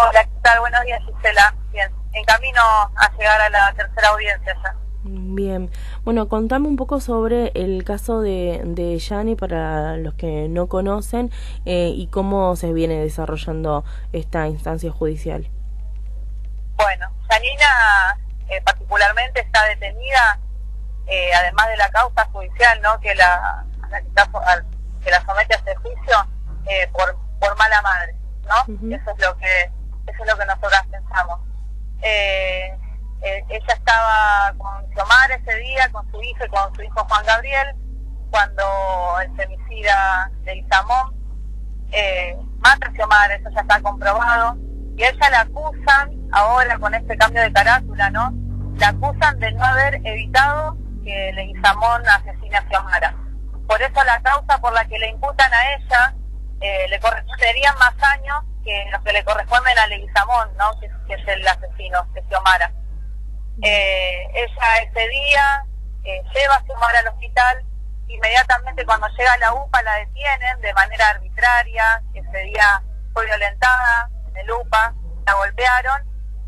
Hola, ¿qué tal? Buenos días, Gisela. Bien, en camino a llegar a la tercera audiencia ya. Bien, bueno, contame un poco sobre el caso de, de para los que no conocen eh, y cómo se viene desarrollando esta instancia judicial. Bueno, Janina eh, particularmente está detenida, eh, además de la causa judicial, ¿no? Que la, que, la somete a este juicio eh, por, por mala madre, ¿no? Eso es lo que eso es lo que nosotras pensamos. Eh, eh, ella estaba con Xiomara ese día, con su hijo y con su hijo Juan Gabriel, cuando el femicida de Isamón eh, mata a Xiomara, eso ya está comprobado, y ella la acusan, ahora con este cambio de carátula, ¿no? La acusan de no haber evitado que Leguizamón asesine a Xiomara. Por eso la causa por la que le imputan a ella eh, le corresponderían más años que los que le corresponden a Leguizamón, ¿no? Que, que es el asesino de Xiomara. Eh, ella ese día eh, lleva a Xiomara al hospital, inmediatamente cuando llega a la UPA la detienen de manera arbitraria, ese día fue violentada en el UPA, la golpearon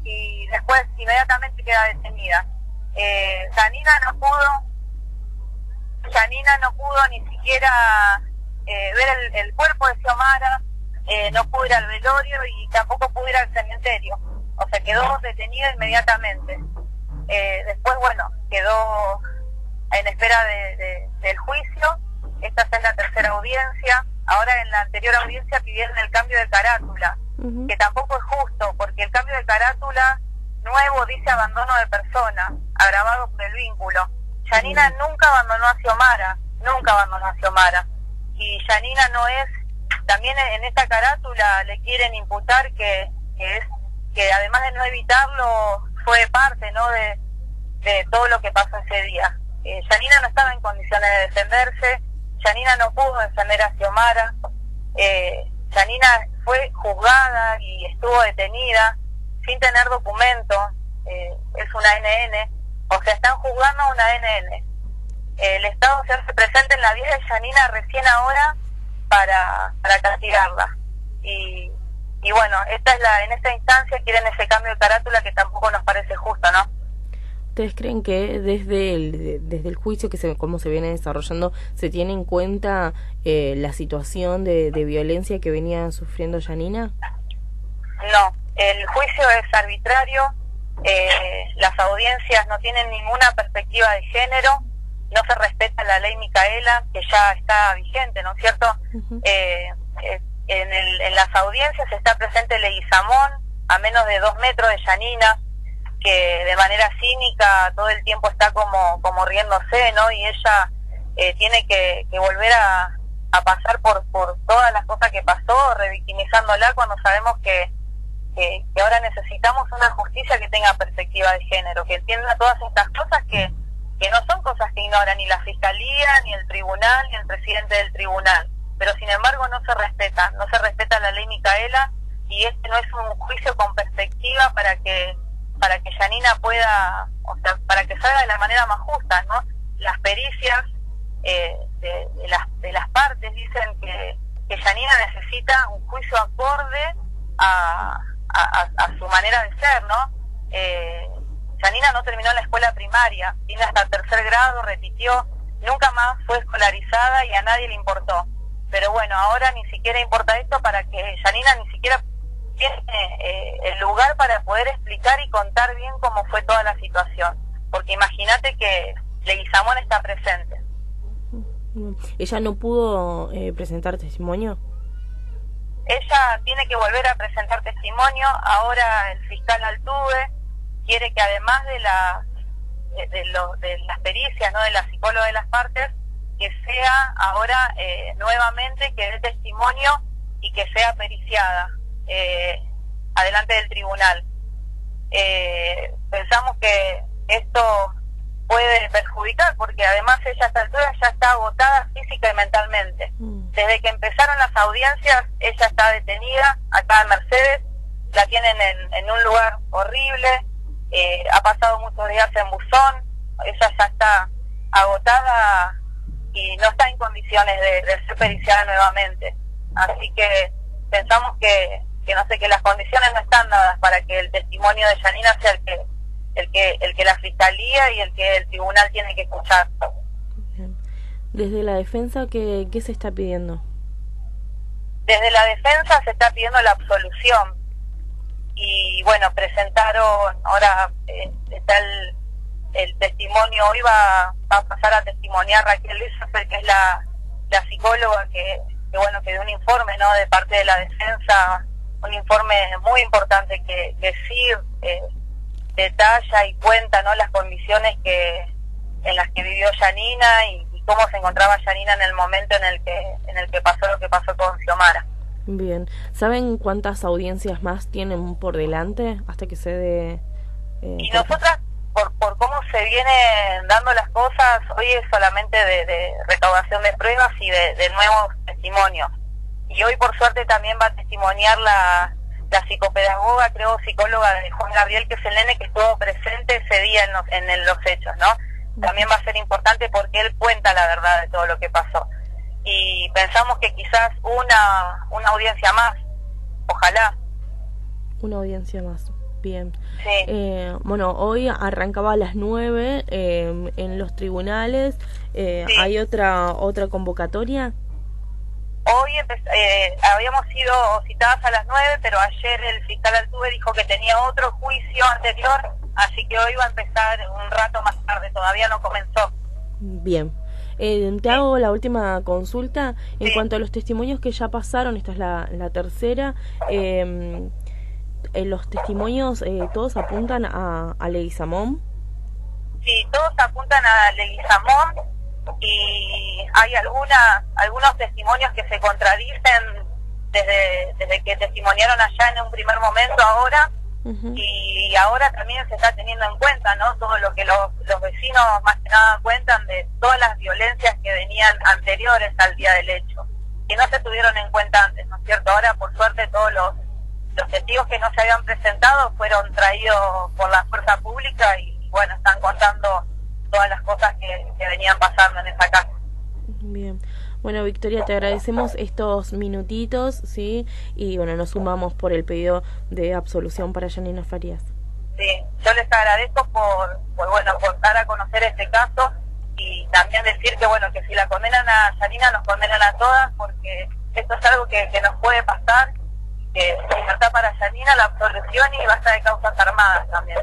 y después inmediatamente queda detenida. Eh, Janina no pudo, Janina no pudo ni siquiera eh, ver el, el, cuerpo de Xiomara, eh, no pudo ir al velorio y tampoco pudo ir al cementerio. O sea, quedó detenida inmediatamente. Eh, después, bueno, quedó en espera de, del juicio. Esta es la tercera audiencia. Ahora en la anterior audiencia pidieron el cambio de carátula, que tampoco es justo, porque el cambio de carátula nuevo dice abandono de persona, agravado por el vínculo. Yanina nunca abandonó a Xiomara, nunca abandonó a Xiomara. Y Yanina no es, también en esta carátula le quieren imputar que, es que además de no evitarlo, fue parte ¿no? de, todo lo que pasó ese día. Eh, no estaba en condiciones de defenderse, Yanina no pudo defender a Xiomara, eh, fue juzgada y estuvo detenida sin tener documento, eh, es una NN, o sea, están juzgando a una NN. El Estado se hace presente en la vida de Yanina recién ahora para, para castigarla. Y, y bueno, esta es la, en esta instancia quieren ese cambio de carátula que tampoco nos parece justo, ¿no? ¿Ustedes creen que desde el, desde el juicio, que se, cómo se viene desarrollando, se tiene en cuenta eh, la situación de, de, violencia que venía sufriendo Janina? No, el juicio es arbitrario, eh, las audiencias no tienen ninguna perspectiva de género, no se respeta la ley Micaela, que ya está vigente, ¿no es cierto? Uh -huh. eh, en, el, en, las audiencias está presente Leguizamón, a menos de dos metros de Yanina, que de manera cínica todo el tiempo está como, como riéndose, ¿no? Y ella eh, tiene que, que volver a, a, pasar por, por todas las cosas que pasó, revictimizándola cuando sabemos que, que, que, ahora necesitamos una justicia que tenga perspectiva de género, que entienda todas estas cosas que, que no son cosas que ignora ni la fiscalía, ni el tribunal, ni el presidente del tribunal. Pero sin embargo no se respeta, no se respeta la ley Micaela y este no es un juicio con perspectiva para que para que Yanina pueda, o sea, para que salga de la manera más justa, ¿no? Las pericias eh, de, las, de las partes dicen que, que Yanina necesita un juicio acorde a, a, a, su manera de ser, ¿no? Eh, Yanina no terminó la escuela primaria, tiene hasta tercer grado, repitió, nunca más fue escolarizada y a nadie le importó. Pero bueno, ahora ni siquiera importa esto para que Yanina ni siquiera tiene eh, el lugar para poder explicar y contar bien cómo fue toda la situación. Porque imagínate que Leguizamón está presente. ¿Ella no pudo eh, presentar testimonio? Ella tiene que volver a presentar testimonio. Ahora el fiscal Altuve quiere que además de, la, de, de, lo, de las pericias, ¿no? de la psicóloga de las partes, que sea ahora eh, nuevamente que dé testimonio y que sea periciada eh, adelante del tribunal. Eh, pensamos que esto puede perjudicar porque además ella a esta altura ya está agotada física y mentalmente. Mm. Desde que empezaron las audiencias, ella está detenida acá en Mercedes, la tienen en, en un lugar horrible, eh, ha pasado muchos días en buzón, ella ya está agotada y no está en condiciones de, de ser periciada nuevamente. Así que pensamos que que no sé, que las condiciones no están dadas para que el testimonio de Janina sea el que, el que, el que la fiscalía y el que el tribunal tiene que escuchar. Desde la defensa, ¿qué, qué se está pidiendo? Desde la defensa se está pidiendo la absolución. Y bueno, presentaron, ahora eh, está el, el testimonio, hoy va, a pasar a testimoniar Raquel Lisser, que es la, la psicóloga que, que, bueno, que dio un informe ¿no? de parte de la defensa, un informe muy importante que, que sí eh, detalla y cuenta ¿no? las condiciones que en las que vivió Janina y, cómo se encontraba Yanina en el momento en el que en el que pasó lo que pasó con Xiomara. Bien, ¿saben cuántas audiencias más tienen por delante hasta que se dé? Eh, y nosotras, por, por cómo se vienen dando las cosas, hoy es solamente de, de recaudación de pruebas y de, de, nuevos testimonios. Y hoy, por suerte, también va a testimoniar la, la psicopedagoga, creo, psicóloga de Juan Gabriel, que es el nene que estuvo presente ese día en los, en los hechos, ¿no? también va a ser importante porque él cuenta la verdad de todo lo que pasó. Y pensamos que quizás una, una audiencia más, ojalá. Una audiencia más, bien. Eh, bueno, hoy arrancaba a las nueve eh, en los tribunales. Eh, ¿Hay otra, otra convocatoria? Hoy eh, habíamos sido citadas a las nueve, pero ayer el fiscal Altuve dijo que tenía otro juicio anterior así que hoy va a empezar un rato más tarde, todavía no comenzó. Bien. Eh, te hago la última consulta. En cuanto a los testimonios que ya pasaron, esta es la, la tercera, em, eh, ¿los testimonios eh, todos apuntan a, a Leguizamón? Sí, todos apuntan a Leguizamón y hay alguna, algunos testimonios que se contradicen desde, desde que testimoniaron allá en un primer momento ahora y ahora también se está teniendo en cuenta no todo lo que los, los vecinos más que nada cuentan de todas las violencias que venían anteriores al día del hecho que no se tuvieron en cuenta antes no es cierto ahora por suerte todos los los testigos que no se habían presentado fueron traídos por la fuerza pública y bueno están contando todas las cosas que, que venían pasando en esa casa bien bueno, Victoria, te agradecemos estos minutitos, ¿sí? Y bueno, nos sumamos por el pedido de absolución para Janina Farías. Sí, yo les agradezco por, por, este caso y también decir que, bueno, que si la condenan a Janina, nos condenan a todas, porque esto es algo que, nos puede pasar, que libertad para Janina, la absolución y basta de causas armadas también.